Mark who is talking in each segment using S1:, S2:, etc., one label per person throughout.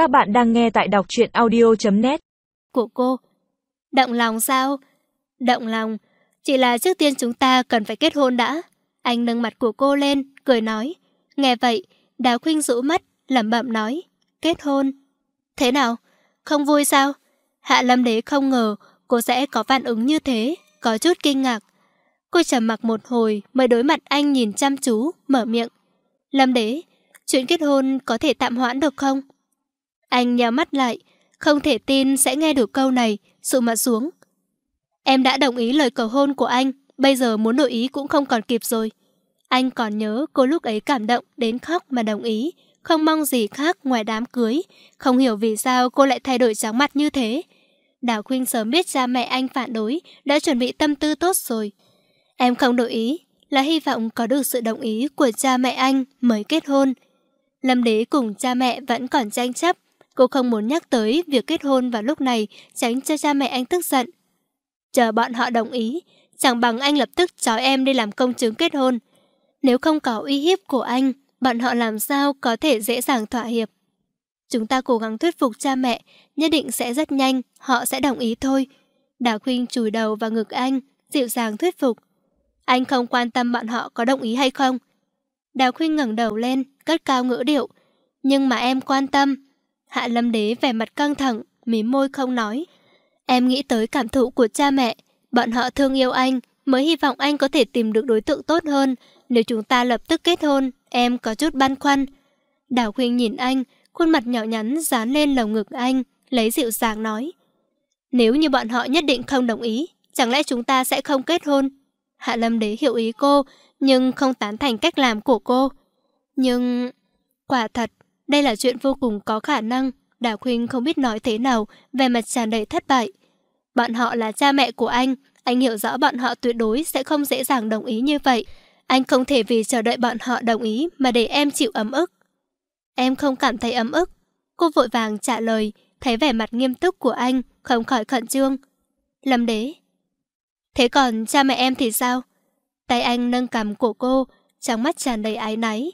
S1: Các bạn đang nghe tại đọc truyện audio.net
S2: Của cô Động lòng sao? Động lòng Chỉ là trước tiên chúng ta cần phải kết hôn đã Anh nâng mặt của cô lên Cười nói Nghe vậy Đào khuynh rũ mắt lẩm bẩm nói Kết hôn Thế nào? Không vui sao? Hạ Lâm Đế không ngờ cô sẽ có phản ứng như thế Có chút kinh ngạc Cô trầm mặc một hồi mới đối mặt anh nhìn chăm chú, mở miệng. Lâm đế, chuyện kết hôn có thể tạm hoãn được không? Anh nhắm mắt lại, không thể tin sẽ nghe được câu này, sự mặt xuống. Em đã đồng ý lời cầu hôn của anh, bây giờ muốn đổi ý cũng không còn kịp rồi. Anh còn nhớ cô lúc ấy cảm động đến khóc mà đồng ý, không mong gì khác ngoài đám cưới, không hiểu vì sao cô lại thay đổi trắng mặt như thế. Đào Khuynh sớm biết cha mẹ anh phản đối, đã chuẩn bị tâm tư tốt rồi. Em không đổi ý, là hy vọng có được sự đồng ý của cha mẹ anh mới kết hôn. Lâm đế cùng cha mẹ vẫn còn tranh chấp, cô không muốn nhắc tới việc kết hôn vào lúc này tránh cho cha mẹ anh tức giận. Chờ bọn họ đồng ý, chẳng bằng anh lập tức trói em đi làm công chứng kết hôn. Nếu không có uy hiếp của anh, bọn họ làm sao có thể dễ dàng thỏa hiệp. Chúng ta cố gắng thuyết phục cha mẹ, nhất định sẽ rất nhanh, họ sẽ đồng ý thôi. Đào Khuynh chùi đầu vào ngực anh, dịu dàng thuyết phục. Anh không quan tâm bọn họ có đồng ý hay không. Đào Khuynh ngẩng đầu lên, cất cao ngữ điệu. Nhưng mà em quan tâm. Hạ Lâm Đế vẻ mặt căng thẳng, mím môi không nói. Em nghĩ tới cảm thụ của cha mẹ. Bọn họ thương yêu anh, mới hy vọng anh có thể tìm được đối tượng tốt hơn. Nếu chúng ta lập tức kết hôn, em có chút băn khoăn. Đào Khuynh nhìn anh, khuôn mặt nhỏ nhắn dán lên lồng ngực anh, lấy dịu dàng nói. Nếu như bọn họ nhất định không đồng ý, chẳng lẽ chúng ta sẽ không kết hôn? Hạ Lâm Đế hiểu ý cô, nhưng không tán thành cách làm của cô. Nhưng... Quả thật, đây là chuyện vô cùng có khả năng. Đào Khuynh không biết nói thế nào, về mặt tràn đầy thất bại. Bọn họ là cha mẹ của anh, anh hiểu rõ bọn họ tuyệt đối sẽ không dễ dàng đồng ý như vậy. Anh không thể vì chờ đợi bọn họ đồng ý mà để em chịu ấm ức. Em không cảm thấy ấm ức. Cô vội vàng trả lời, thấy vẻ mặt nghiêm túc của anh, không khỏi khẩn trương. Lâm đế, Thế còn cha mẹ em thì sao? Tay anh nâng cầm của cô, trong mắt tràn đầy ái náy.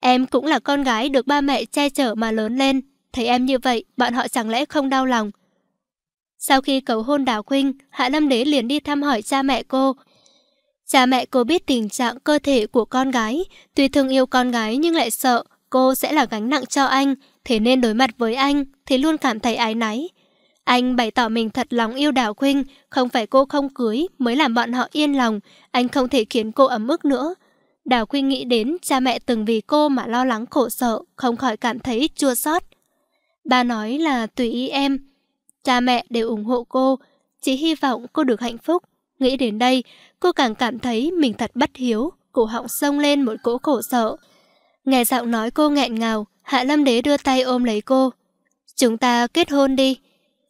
S2: Em cũng là con gái được ba mẹ che chở mà lớn lên. Thấy em như vậy, bọn họ chẳng lẽ không đau lòng? Sau khi cầu hôn Đào Khuynh, Hạ Lâm Đế liền đi thăm hỏi cha mẹ cô. Cha mẹ cô biết tình trạng cơ thể của con gái, tuy thương yêu con gái nhưng lại sợ cô sẽ là gánh nặng cho anh, thế nên đối mặt với anh thì luôn cảm thấy ái náy. Anh bày tỏ mình thật lòng yêu Đào Khuynh, không phải cô không cưới mới làm bọn họ yên lòng, anh không thể khiến cô ấm ức nữa. Đào Quy nghĩ đến cha mẹ từng vì cô mà lo lắng khổ sở, không khỏi cảm thấy chua xót. Ba nói là tùy ý em, cha mẹ đều ủng hộ cô, chỉ hy vọng cô được hạnh phúc. Nghĩ đến đây, cô càng cảm thấy mình thật bất hiếu, cổ họng sông lên một cỗ khổ sở. Nghe giọng nói cô nghẹn ngào, Hạ Lâm Đế đưa tay ôm lấy cô. Chúng ta kết hôn đi.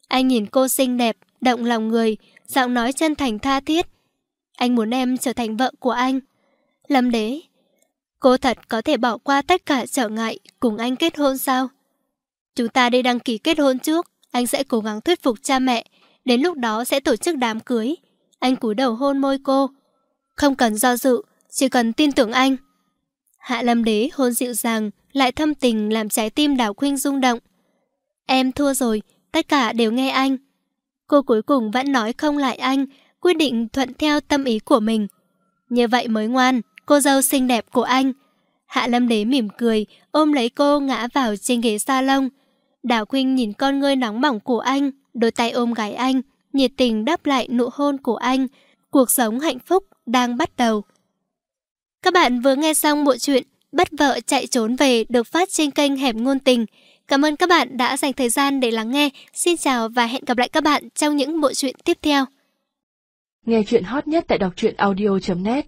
S2: Anh nhìn cô xinh đẹp, động lòng người, giọng nói chân thành tha thiết. Anh muốn em trở thành vợ của anh. Lâm đế, cô thật có thể bỏ qua tất cả trở ngại cùng anh kết hôn sao? Chúng ta đi đăng ký kết hôn trước, anh sẽ cố gắng thuyết phục cha mẹ, đến lúc đó sẽ tổ chức đám cưới. Anh cúi đầu hôn môi cô. Không cần do dự, chỉ cần tin tưởng anh. Hạ Lâm Đế hôn dịu dàng, lại thâm tình làm trái tim Đào Khuynh rung động. Em thua rồi, tất cả đều nghe anh. Cô cuối cùng vẫn nói không lại anh, quyết định thuận theo tâm ý của mình. Như vậy mới ngoan, cô dâu xinh đẹp của anh. Hạ Lâm Đế mỉm cười, ôm lấy cô ngã vào trên ghế salon. Đào Quynh nhìn con ngươi nóng bỏng của anh, đôi tay ôm gái anh, nhiệt tình đáp lại nụ hôn của anh. Cuộc sống hạnh phúc đang bắt đầu. Các bạn vừa nghe xong bộ truyện Bắt vợ chạy trốn về được phát trên kênh Hẻm Ngôn Tình. Cảm ơn các bạn đã dành thời gian để lắng nghe. Xin chào và hẹn gặp lại các bạn trong những bộ truyện tiếp theo.
S1: Nghe chuyện hot nhất tại đọc truyện audio.net